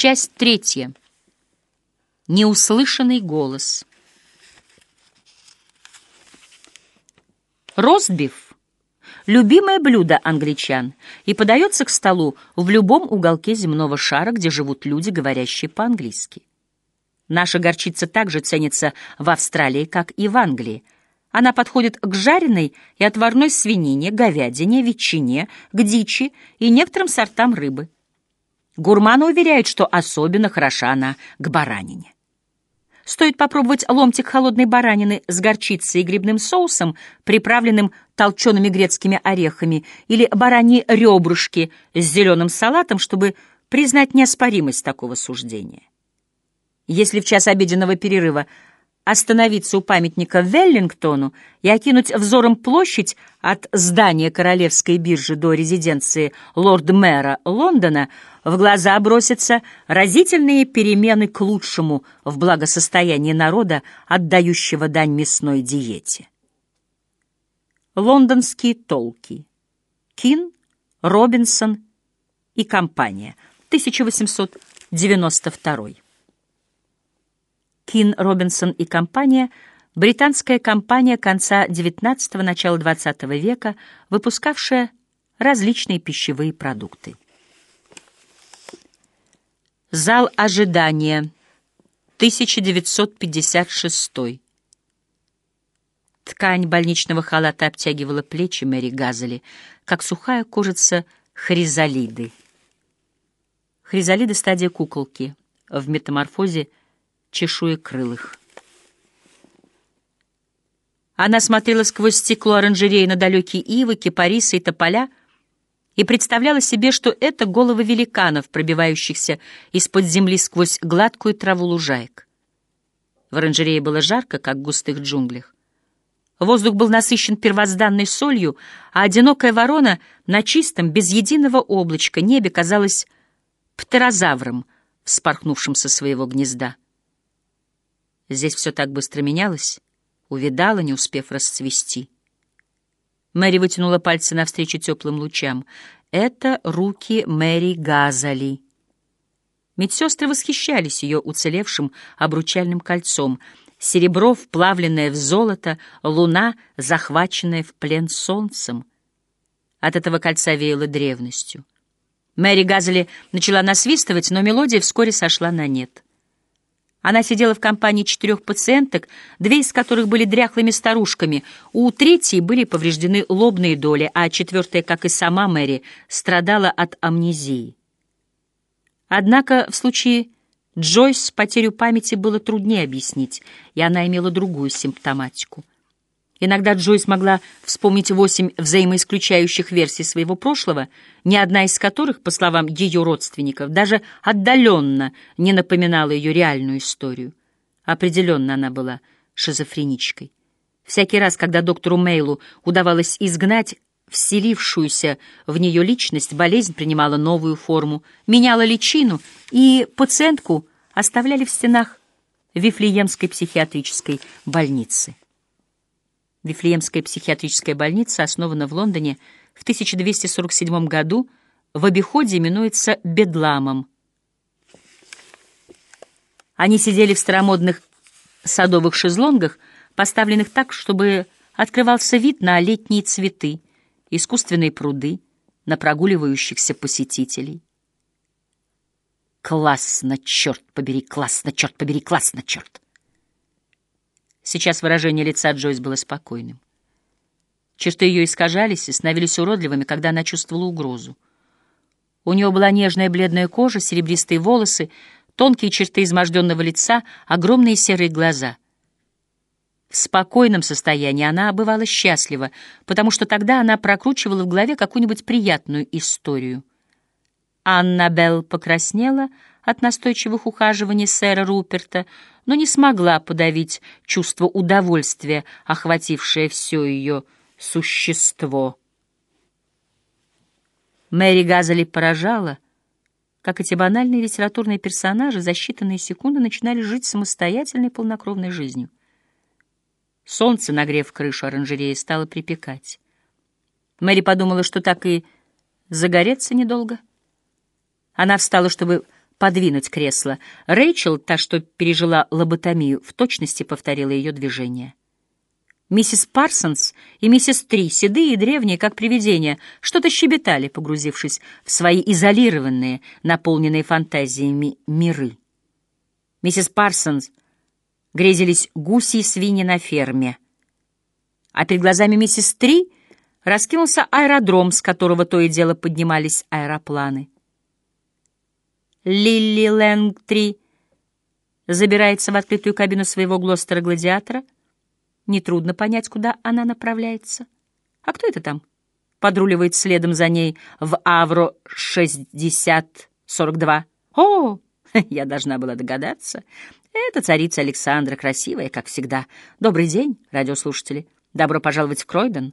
Часть третья. Неуслышанный голос. Ростбиф — любимое блюдо англичан и подается к столу в любом уголке земного шара, где живут люди, говорящие по-английски. Наша горчица также ценится в Австралии, как и в Англии. Она подходит к жареной и отварной свинине, говядине, ветчине, к дичи и некоторым сортам рыбы. Гурманы уверяют, что особенно хороша она к баранине. Стоит попробовать ломтик холодной баранины с горчицей и грибным соусом, приправленным толчеными грецкими орехами, или бараньи ребрышки с зеленым салатом, чтобы признать неоспоримость такого суждения. Если в час обеденного перерыва остановиться у памятника Веллингтону и окинуть взором площадь от здания Королевской биржи до резиденции лорд-мэра Лондона, в глаза бросятся разительные перемены к лучшему в благосостоянии народа, отдающего дань мясной диете. Лондонские толки. Кин, Робинсон и компания. 1892 Кин, Робинсон и компания — британская компания конца XIX – начала XX века, выпускавшая различные пищевые продукты. Зал ожидания, 1956 Ткань больничного халата обтягивала плечи Мэри Газели, как сухая кожица хризалиды. Хризалиды — стадия куколки. В метаморфозе чешуекрылых. Она смотрела сквозь стекло оранжереи на далекие ивы, кипарисы и тополя и представляла себе, что это головы великанов, пробивающихся из-под земли сквозь гладкую траву лужаек. В оранжерее было жарко, как в густых джунглях. Воздух был насыщен первозданной солью, а одинокая ворона на чистом, без единого облачка небе казалась птерозавром, вспорхнувшим со своего гнезда. Здесь все так быстро менялось, увидала, не успев расцвести. Мэри вытянула пальцы навстречу теплым лучам. Это руки Мэри Газали. Медсестры восхищались ее уцелевшим обручальным кольцом. Серебро, вплавленное в золото, луна, захваченная в плен солнцем. От этого кольца веяло древностью. Мэри Газали начала насвистывать, но мелодия вскоре сошла на нет. Она сидела в компании четырех пациенток, две из которых были дряхлыми старушками. У третьей были повреждены лобные доли, а четвертая, как и сама Мэри, страдала от амнезии. Однако в случае Джойс потерю памяти было труднее объяснить, и она имела другую симптоматику — Иногда Джойс могла вспомнить восемь взаимоисключающих версий своего прошлого, ни одна из которых, по словам ее родственников, даже отдаленно не напоминала ее реальную историю. Определенно она была шизофреничкой. Всякий раз, когда доктору Мейлу удавалось изгнать вселившуюся в нее личность, болезнь принимала новую форму, меняла личину, и пациентку оставляли в стенах Вифлеемской психиатрической больницы. Вифлеемская психиатрическая больница основана в Лондоне в 1247 году, в обиходе именуется Бедламом. Они сидели в старомодных садовых шезлонгах, поставленных так, чтобы открывался вид на летние цветы, искусственные пруды, на прогуливающихся посетителей. Классно, черт побери, классно, черт побери, классно, черт! Сейчас выражение лица Джойс было спокойным. Черты ее искажались и становились уродливыми, когда она чувствовала угрозу. У нее была нежная бледная кожа, серебристые волосы, тонкие черты изможденного лица, огромные серые глаза. В спокойном состоянии она бывала счастлива, потому что тогда она прокручивала в голове какую-нибудь приятную историю. Аннабелл покраснела от настойчивых ухаживаний сэра Руперта, но не смогла подавить чувство удовольствия, охватившее все ее существо. Мэри Газели поражала, как эти банальные литературные персонажи за считанные секунды начинали жить самостоятельной полнокровной жизнью. Солнце, нагрев крышу оранжереи, стало припекать. Мэри подумала, что так и загореться недолго. Она встала, чтобы подвинуть кресло. Рэйчел, та, что пережила лоботомию, в точности повторила ее движение. Миссис Парсонс и миссис Три, седые и древние, как привидения, что-то щебетали, погрузившись в свои изолированные, наполненные фантазиями миры. Миссис Парсонс грезились гуси и свиньи на ферме, а перед глазами миссис Три раскинулся аэродром, с которого то и дело поднимались аэропланы. Лилли Лэнгтри забирается в открытую кабину своего Глостера-гладиатора. Нетрудно понять, куда она направляется. А кто это там? Подруливает следом за ней в Авро 6042. О, я должна была догадаться. Это царица Александра, красивая, как всегда. Добрый день, радиослушатели. Добро пожаловать в Кройден.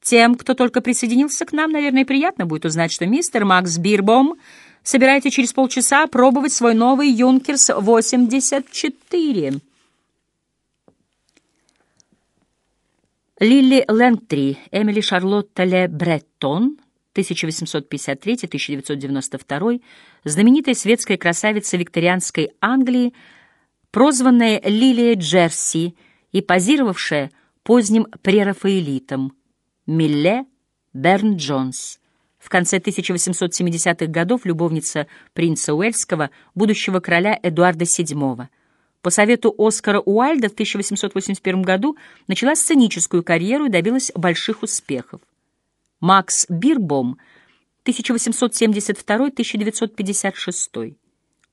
Тем, кто только присоединился к нам, наверное, приятно будет узнать, что мистер Макс Бирбом собираетесь через полчаса пробовать свой новый Юнкерс 84. Лили Лэнгтри, Эмили Шарлотта Ле Бреттон, 1853-1992, знаменитая светская красавица викторианской Англии, прозванная Лилия Джерси и позировавшая поздним прерафаэлитом Милле Берн Джонс. В конце 1870-х годов любовница принца Уэльского, будущего короля Эдуарда VII. По совету Оскара Уайльда в 1881 году начала сценическую карьеру и добилась больших успехов. Макс Бирбом 1872-1956.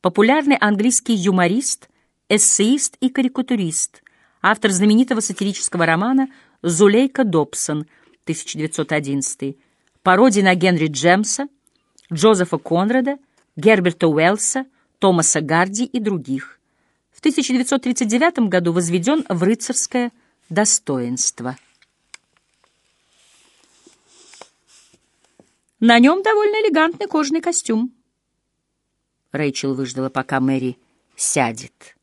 Популярный английский юморист, эссеист и карикатурист, автор знаменитого сатирического романа «Зулейка Добсон» 1911 пародии на Генри Джемса, Джозефа Конрада, Герберта Уэллса, Томаса Гарди и других. В 1939 году возведен в рыцарское достоинство. На нем довольно элегантный кожаный костюм. Рэйчел выждала, пока Мэри сядет.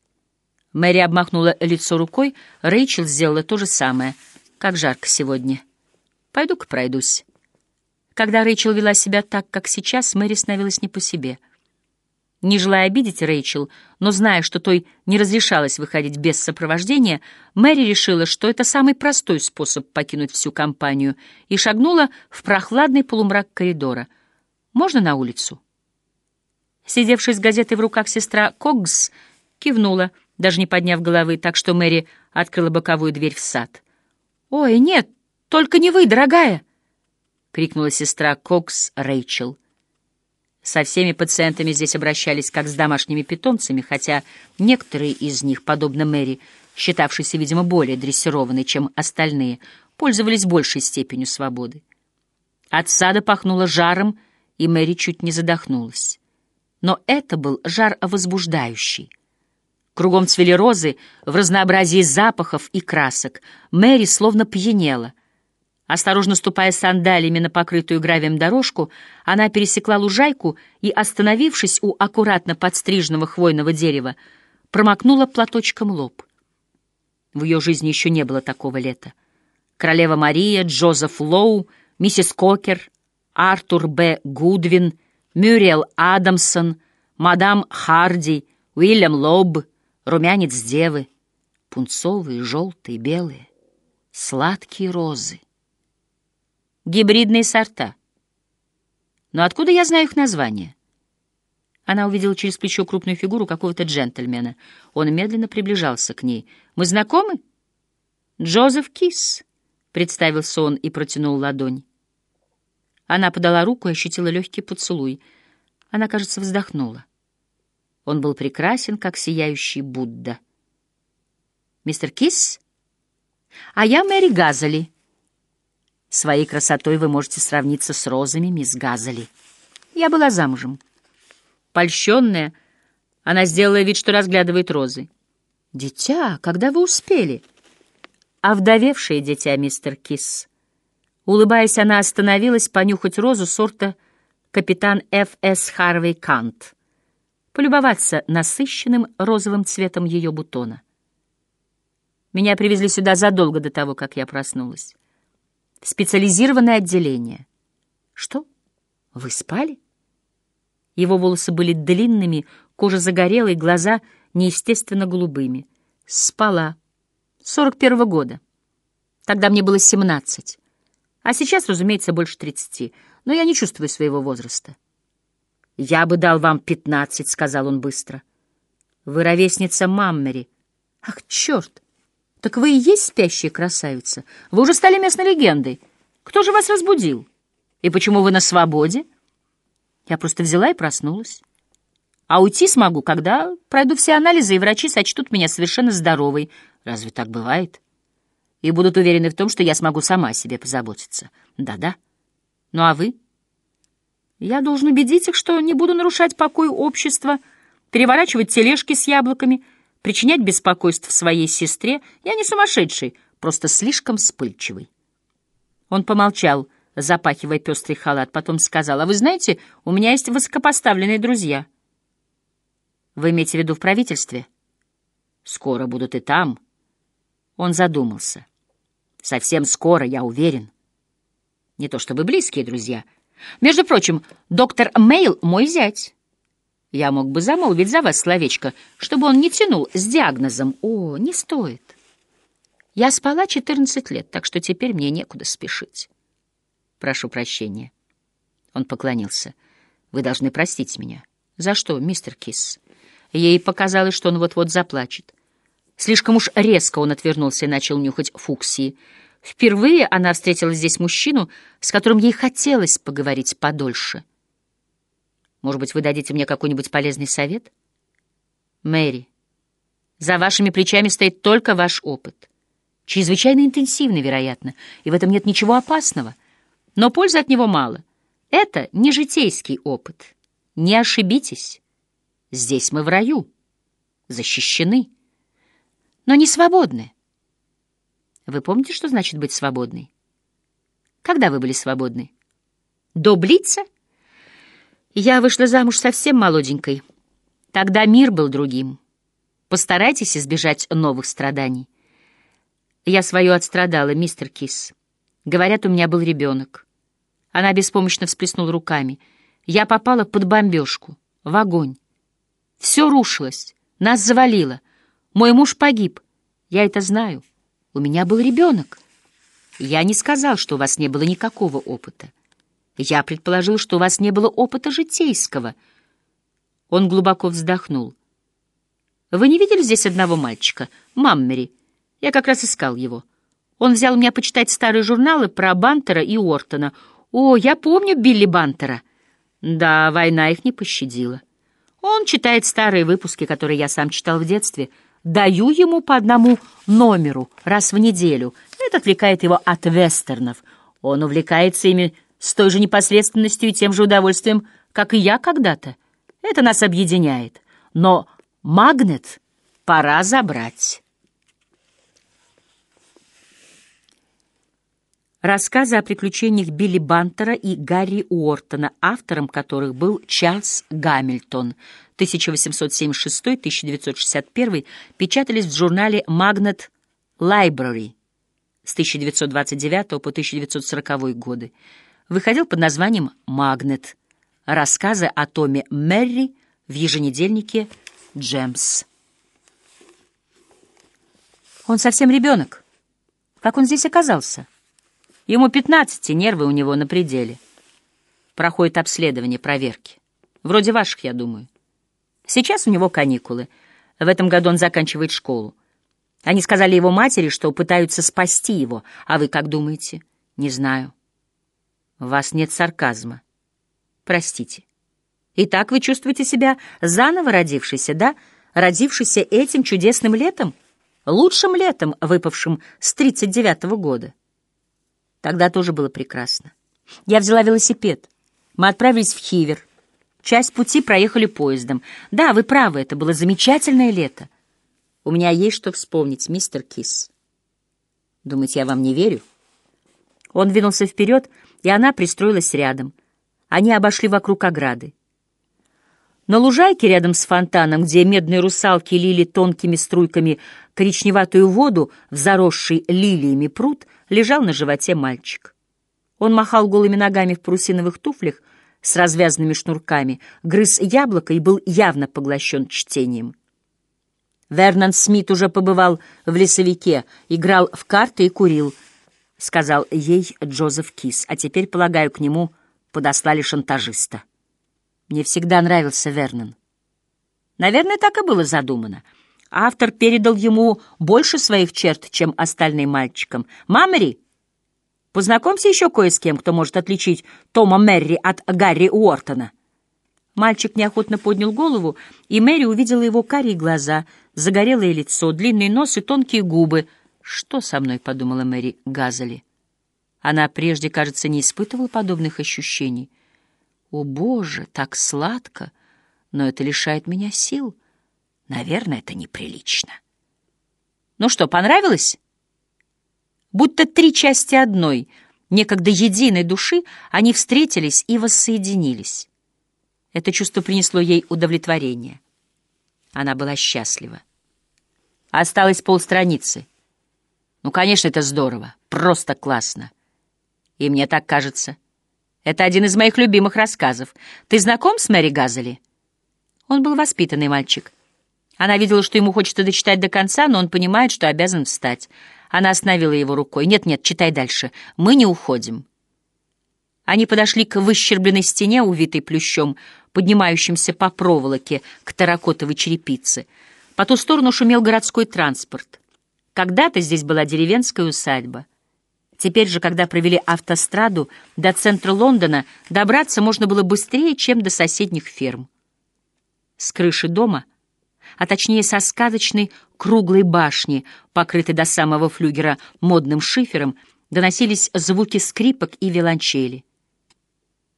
Мэри обмахнула лицо рукой, Рэйчел сделала то же самое. Как жарко сегодня. Пойду-ка пройдусь. Когда Рэйчел вела себя так, как сейчас, Мэри становилась не по себе. Не желая обидеть Рэйчел, но зная, что той не разрешалось выходить без сопровождения, Мэри решила, что это самый простой способ покинуть всю компанию, и шагнула в прохладный полумрак коридора. «Можно на улицу?» Сидевшая с газетой в руках сестра Когс кивнула, даже не подняв головы, так что Мэри открыла боковую дверь в сад. «Ой, нет, только не вы, дорогая!» Крикнула сестра Кокс Рэйчел. Со всеми пациентами здесь обращались как с домашними питомцами, хотя некоторые из них, подобно Мэри, считавшейся, видимо, более дрессированной, чем остальные, пользовались большей степенью свободы. От сада пахнуло жаром, и Мэри чуть не задохнулась. Но это был жар возбуждающий. Кругом цвели розы в разнообразии запахов и красок. Мэри словно пьянела — Осторожно ступая сандалиями на покрытую гравием дорожку, она пересекла лужайку и, остановившись у аккуратно подстриженного хвойного дерева, промокнула платочком лоб. В ее жизни еще не было такого лета. Королева Мария, Джозеф Лоу, миссис Кокер, Артур Б. Гудвин, Мюриэл Адамсон, мадам Харди, Уильям Лоб, румянец девы, пунцовые, желтые, белые, сладкие розы гибридные сорта. Но откуда я знаю их название? Она увидела через плечо крупную фигуру какого-то джентльмена. Он медленно приближался к ней. «Мы знакомы?» «Джозеф Кис», — представился он и протянул ладонь. Она подала руку и ощутила легкий поцелуй. Она, кажется, вздохнула. Он был прекрасен, как сияющий Будда. «Мистер Кис?» «А я Мэри Газали», Своей красотой вы можете сравниться с розами, мисс Газали. Я была замужем. Польщенная, она сделала вид, что разглядывает розы. «Дитя, когда вы успели?» «Овдовевшее дитя, мистер Кис». Улыбаясь, она остановилась понюхать розу сорта капитан Ф.С. Харвей Кант, полюбоваться насыщенным розовым цветом ее бутона. Меня привезли сюда задолго до того, как я проснулась специализированное отделение. Что? Вы спали? Его волосы были длинными, кожа загорелой, глаза неестественно голубыми. Спала. Сорок первого года. Тогда мне было семнадцать. А сейчас, разумеется, больше тридцати. Но я не чувствую своего возраста. «Я бы дал вам пятнадцать», — сказал он быстро. «Вы ровесница Маммери». «Ах, черт! Так вы и есть спящая красавица. Вы уже стали местной легендой. Кто же вас разбудил? И почему вы на свободе?» Я просто взяла и проснулась. А уйти смогу, когда пройду все анализы, и врачи сочтут меня совершенно здоровой. Разве так бывает? И будут уверены в том, что я смогу сама о себе позаботиться. Да-да. Ну а вы? Я должен убедить их, что не буду нарушать покой общества, переворачивать тележки с яблоками, причинять беспокойство своей сестре. Я не сумасшедший, просто слишком вспыльчивый. Он помолчал, запахивая пестрый халат, потом сказал, «А вы знаете, у меня есть высокопоставленные друзья». «Вы имеете в виду в правительстве?» «Скоро будут и там». Он задумался. «Совсем скоро, я уверен. Не то чтобы близкие друзья. Между прочим, доктор Мейл — мой зять. Я мог бы замолвить за вас словечко, чтобы он не тянул с диагнозом. О, не стоит. Я спала 14 лет, так что теперь мне некуда спешить». Прошу прощения. Он поклонился. Вы должны простить меня. За что, мистер Кис? Ей показалось, что он вот-вот заплачет. Слишком уж резко он отвернулся и начал нюхать фуксии. Впервые она встретила здесь мужчину, с которым ей хотелось поговорить подольше. Может быть, вы дадите мне какой-нибудь полезный совет? Мэри, за вашими плечами стоит только ваш опыт. Чрезвычайно интенсивный, вероятно, и в этом нет ничего опасного — но пользы от него мало. Это не житейский опыт. Не ошибитесь. Здесь мы в раю. Защищены. Но не свободны. Вы помните, что значит быть свободной? Когда вы были свободны? До Блица? Я вышла замуж совсем молоденькой. Тогда мир был другим. Постарайтесь избежать новых страданий. Я свое отстрадала, мистер Кис. Говорят, у меня был ребенок. Она беспомощно всплеснула руками. Я попала под бомбежку, в огонь. Все рушилось, нас завалило. Мой муж погиб. Я это знаю. У меня был ребенок. Я не сказал, что у вас не было никакого опыта. Я предположил, что у вас не было опыта житейского. Он глубоко вздохнул. Вы не видели здесь одного мальчика? Маммери. Я как раз искал его. Он взял меня почитать старые журналы про Бантера и Уортона — о, я помню Билли Бантера. Да, война их не пощадила. Он читает старые выпуски, которые я сам читал в детстве. Даю ему по одному номеру раз в неделю. Это отвлекает его от вестернов. Он увлекается ими с той же непосредственностью и тем же удовольствием, как и я когда-то. Это нас объединяет. Но магнет пора забрать. Рассказы о приключениях Билли Бантера и Гарри Уортона, автором которых был Чарльз Гамильтон, 1876-1961, печатались в журнале Magnet Library с 1929 по 1940 годы. Выходил под названием «Магнет». Рассказы о Томе Мерри в еженедельнике «Джемс». Он совсем ребенок. Как он здесь оказался? Ему пятнадцати, нервы у него на пределе. Проходит обследование, проверки. Вроде ваших, я думаю. Сейчас у него каникулы. В этом году он заканчивает школу. Они сказали его матери, что пытаются спасти его. А вы как думаете? Не знаю. У вас нет сарказма. Простите. Итак, вы чувствуете себя заново родившейся, да? Родившейся этим чудесным летом? Лучшим летом, выпавшим с тридцать девятого года. Тогда тоже было прекрасно. Я взяла велосипед. Мы отправились в Хивер. Часть пути проехали поездом. Да, вы правы, это было замечательное лето. У меня есть что вспомнить, мистер Кис. Думаете, я вам не верю? Он двинулся вперед, и она пристроилась рядом. Они обошли вокруг ограды. На лужайке рядом с фонтаном, где медные русалки лили тонкими струйками коричневатую воду в заросший лилиями пруд, лежал на животе мальчик. Он махал голыми ногами в парусиновых туфлях, с развязанными шнурками, грыз яблоко и был явно поглощен чтением. Вернон Смит уже побывал в лесовике, играл в карты и курил, — сказал ей Джозеф Кис, а теперь, полагаю, к нему подослали шантажиста. Мне всегда нравился Вернон. Наверное, так и было задумано. Автор передал ему больше своих черт, чем остальным мальчикам. «Мамери, познакомься еще кое с кем, кто может отличить Тома Мерри от Гарри Уортона». Мальчик неохотно поднял голову, и Мэри увидела его карие глаза, загорелое лицо, длинный нос и тонкие губы. «Что со мной?» — подумала Мэри Газели. Она прежде, кажется, не испытывала подобных ощущений. «О, Боже, так сладко! Но это лишает меня сил. Наверное, это неприлично». «Ну что, понравилось?» Будто три части одной, некогда единой души, они встретились и воссоединились. Это чувство принесло ей удовлетворение. Она была счастлива. Осталось полстраницы. Ну, конечно, это здорово, просто классно. И мне так кажется. Это один из моих любимых рассказов. Ты знаком с Мэри Газели? Он был воспитанный мальчик. Она видела, что ему хочется дочитать до конца, но он понимает, что обязан встать. Она остановила его рукой. «Нет-нет, читай дальше. Мы не уходим». Они подошли к выщербленной стене, увитой плющом, поднимающимся по проволоке к таракотовой черепице. По ту сторону шумел городской транспорт. Когда-то здесь была деревенская усадьба. Теперь же, когда провели автостраду до центра Лондона, добраться можно было быстрее, чем до соседних ферм. С крыши дома, а точнее со сказочной круглой башни, покрытой до самого флюгера модным шифером, доносились звуки скрипок и виолончели.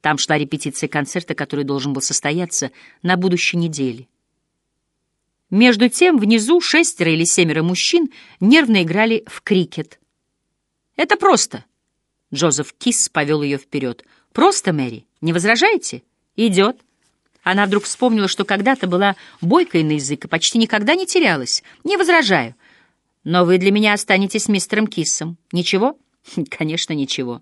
Там шла репетиция концерта, который должен был состояться на будущей неделе. Между тем внизу шестеро или семеро мужчин нервно играли в крикет. «Это просто!» Джозеф Кис повел ее вперед. «Просто, Мэри, не возражаете? Идет». Она вдруг вспомнила, что когда-то была бойкой на язык и почти никогда не терялась. «Не возражаю. Но вы для меня останетесь мистером Киссом. Ничего?» «Конечно, ничего».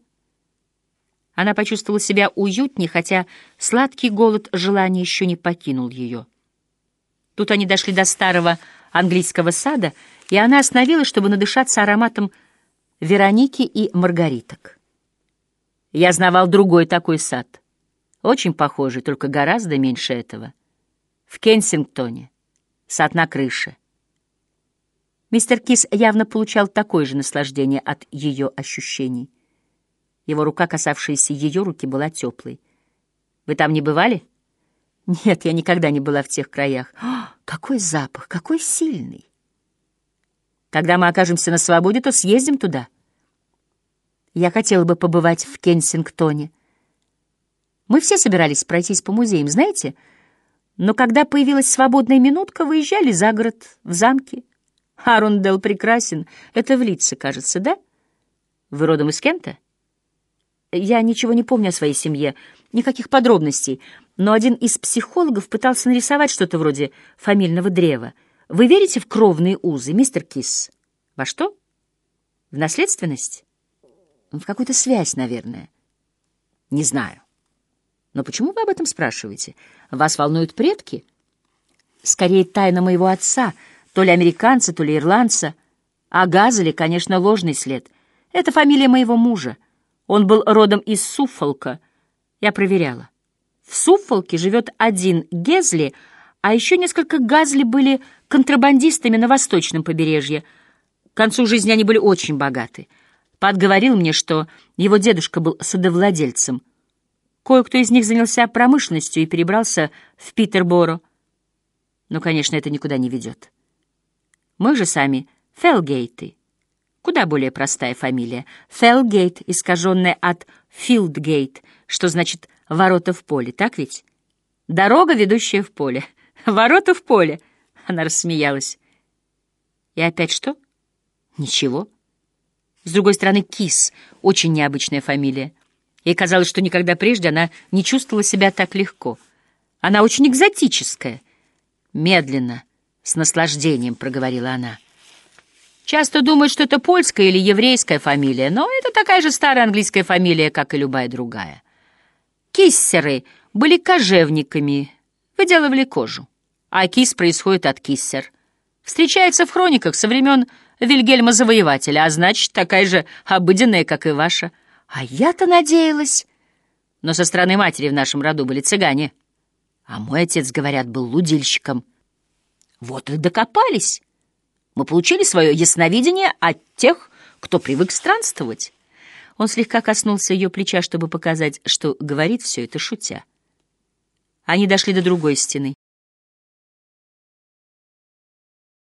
Она почувствовала себя уютнее, хотя сладкий голод желания еще не покинул ее. Тут они дошли до старого английского сада, и она остановилась, чтобы надышаться ароматом Вероники и маргариток. Я знавал другой такой сад, очень похожий, только гораздо меньше этого. В Кенсингтоне, сад на крыше. Мистер Кис явно получал такое же наслаждение от ее ощущений. Его рука, касавшаяся ее руки, была теплой. «Вы там не бывали?» «Нет, я никогда не была в тех краях. Какой запах, какой сильный!» «Когда мы окажемся на свободе, то съездим туда». «Я хотела бы побывать в Кенсингтоне. Мы все собирались пройтись по музеям, знаете?» Но когда появилась свободная минутка, выезжали за город, в замки. Арундел прекрасен. Это в Литце, кажется, да? Вы родом из Кента? Я ничего не помню о своей семье, никаких подробностей, но один из психологов пытался нарисовать что-то вроде фамильного древа. Вы верите в кровные узы, мистер Кис? Во что? В наследственность? В какую-то связь, наверное. Не знаю. Но почему вы об этом спрашиваете? Вас волнуют предки? Скорее, тайна моего отца, то ли американца, то ли ирландца. А Газели, конечно, ложный след. Это фамилия моего мужа. Он был родом из Суффолка. Я проверяла. В Суффолке живет один Гезли, а еще несколько Газли были контрабандистами на восточном побережье. К концу жизни они были очень богаты. Пат говорил мне, что его дедушка был судовладельцем. Кое-кто из них занялся промышленностью и перебрался в Питерборо. Но, конечно, это никуда не ведет. Мы же сами Фелгейты. Куда более простая фамилия. Фелгейт, искаженная от Филдгейт, что значит «ворота в поле», так ведь? Дорога, ведущая в поле. Ворота в поле. Она рассмеялась. И опять что? Ничего. С другой стороны, Кис — очень необычная фамилия. Ей казалось, что никогда прежде она не чувствовала себя так легко. Она очень экзотическая. Медленно, с наслаждением проговорила она. Часто думают, что это польская или еврейская фамилия, но это такая же старая английская фамилия, как и любая другая. Киссеры были кожевниками, выделывали кожу. А кис происходит от киссер. Встречается в хрониках со времен Вильгельма Завоевателя, а значит, такая же обыденная, как и ваша. А я-то надеялась. Но со стороны матери в нашем роду были цыгане. А мой отец, говорят, был лудильщиком. Вот и докопались. Мы получили свое ясновидение от тех, кто привык странствовать. Он слегка коснулся ее плеча, чтобы показать, что говорит все это шутя. Они дошли до другой стены.